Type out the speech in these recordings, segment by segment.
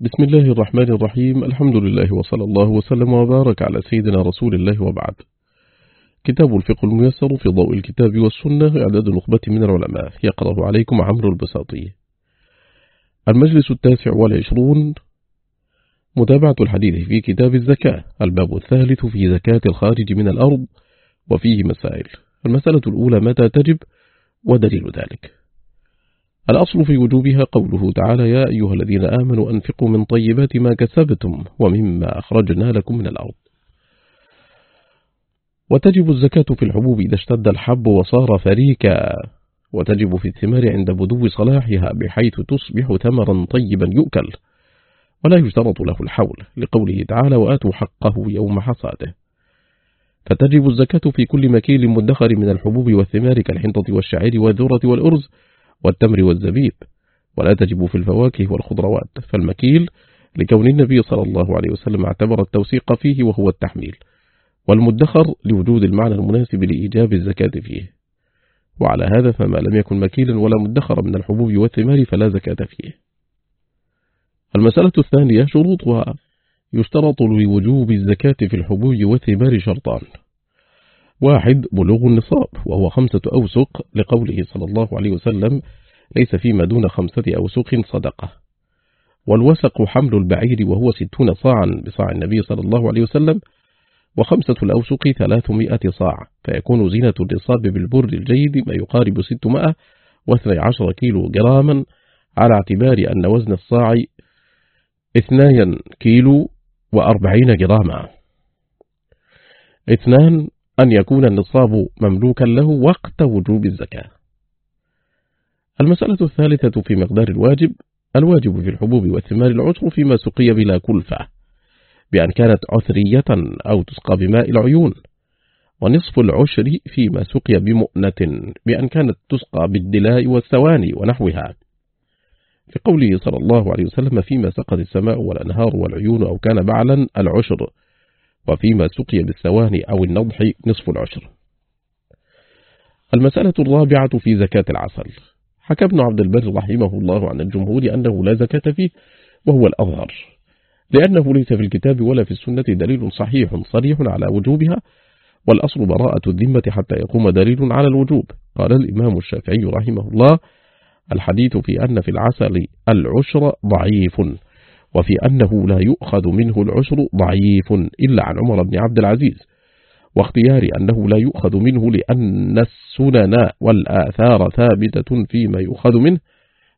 بسم الله الرحمن الرحيم. الحمد لله وصلى الله وسلم وبارك على سيدنا رسول الله وبعد. كتاب الفقه الميسر في ضوء الكتاب والسنة إعداد نخبة من العلماء. يقرأ عليكم عمرو البساطي. المجلس التاسع والعشرون. متابعة الحديث في كتاب الزكاة. الباب الثالث في زكاة الخارج من الأرض وفيه مسائل. المسألة الأولى متى تجب؟ ودليل ذلك. الأصل في وجوبها قوله تعالى يا أيها الذين آمنوا أنفقوا من طيبات ما كسبتم ومما أخرجنا لكم من الأرض. وتجب الزكاة في الحبوب إذا اشتد الحب وصار فريكا. وتجب في الثمار عند بدو صلاحها بحيث تصبح ثمرا طيبا يؤكل. ولا يشترط له الحول لقوله تعالى وآتوا حقه يوم حصاده. فتجب الزكاة في كل مكيل مدخر من الحبوب والثمار كالحنطة والشعير والذرة والأرز. والتمر والزبيب ولا تجب في الفواكه والخضروات فالمكيل لكون النبي صلى الله عليه وسلم اعتبر التوثيق فيه وهو التحميل والمدخر لوجود المعنى المناسب لإيجاب الزكاة فيه. وعلى هذا فما لم يكن مكيلا ولا مدخرا من الحبوب والثمار فلا زكاة فيه. المسألة الثانية شروطها يشترط لوجوب الزكاة في الحبوب والثمار شرطان. واحد بلوغ النصاب وهو خمسة أوسق لقوله صلى الله عليه وسلم ليس فيما دون خمسة أوسق صدقة. والوسق حمل البعير وهو ستون صاعا بصاع النبي صلى الله عليه وسلم وخمسة الأوسق ثلاثمائة صاع فيكون زينة النصاب بالبر الجيد ما يقارب ستمائة واثني عشر كيلو جراما على اعتبار أن وزن الصاع اثنين كيلو وأربعين جراما. اثنان أن يكون النصاب مملوكا له وقت وجوب الزكاة. المسألة الثالثة في مقدار الواجب الواجب في الحبوب والثمار العشر فيما سقي بلا كلفة بأن كانت عثرية أو تسقى بماء العيون ونصف العشر فيما سقي بمؤنة بأن كانت تسقى بالدلاء والثواني ونحوها. في قوله صلى الله عليه وسلم فيما سقت السماء والأنهار والعيون أو كان بعلا العشر وفيما سقي بالثواني أو النضح نصف العشر. المسألة الرابعة في زكاة العسل. حكى ابن عبد البر رحمه الله عن الجمهور أنه لا زكاة فيه وهو الأظهر لأنه ليس في الكتاب ولا في السنة دليل صحيح صريح على وجوبها والأصل براءة الذمة حتى يقوم دليل على الوجوب. قال الإمام الشافعي رحمه الله الحديث في أن في العسل العشر ضعيف. وفي أنه لا يؤخذ منه العشر ضعيف إلا عن عمر بن عبد العزيز واختيار أنه لا يؤخذ منه لأن السنن والآثار ثابتة فيما يؤخذ منه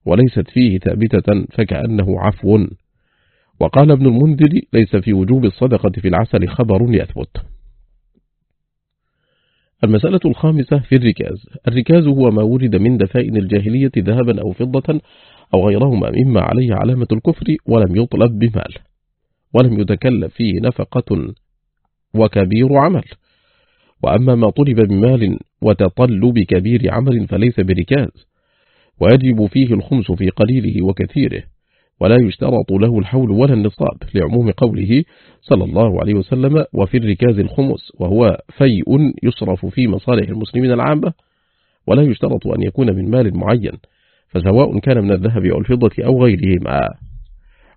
وليست فيه ثابتة فكأنه عفو. وقال ابن المنذر ليس في وجوب الصدقة في العسل خبر يثبت. المسألة الخامسة في الركاز. الركاز هو ما ورد من دفائن الجاهلية ذهبا أو فضة أو غيرهما مما عليه علامة الكفر ولم يطلب بمال ولم يتكلف فيه نفقة وكبير عمل. وأما ما طلب بمال وتطلب كبير عمل فليس بركاز ويجب فيه الخمس في قليله وكثيره. ولا يشترط له الحول ولا النصاب لعموم قوله صلى الله عليه وسلم وفي الركاز الخمس وهو فيء يصرف في مصالح المسلمين العامة ولا يشترط أن يكون من مال معين فسواء كان من الذهب أو الفضة أو غيرهما.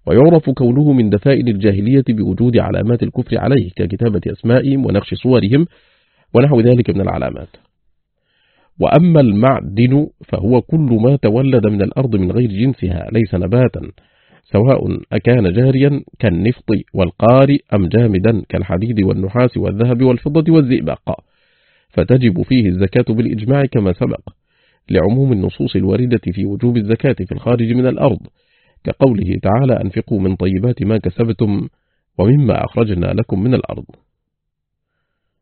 ويعرف كونه من دفائن الجاهلية بوجود علامات الكفر عليه ككتابة أسمائهم ونقش صورهم ونحو ذلك من العلامات. وأما المعدن فهو كل ما تولد من الأرض من غير جنسها ليس نباتا سواء أكان جاريا كالنفط والقار أم جامدا كالحديد والنحاس والذهب والفضة والزئبق. فتجب فيه الزكاة بالإجماع كما سبق لعموم النصوص الواردة في وجوب الزكاة في الخارج من الأرض كقوله تعالى أنفقوا من طيبات ما كسبتم ومما أخرجنا لكم من الأرض.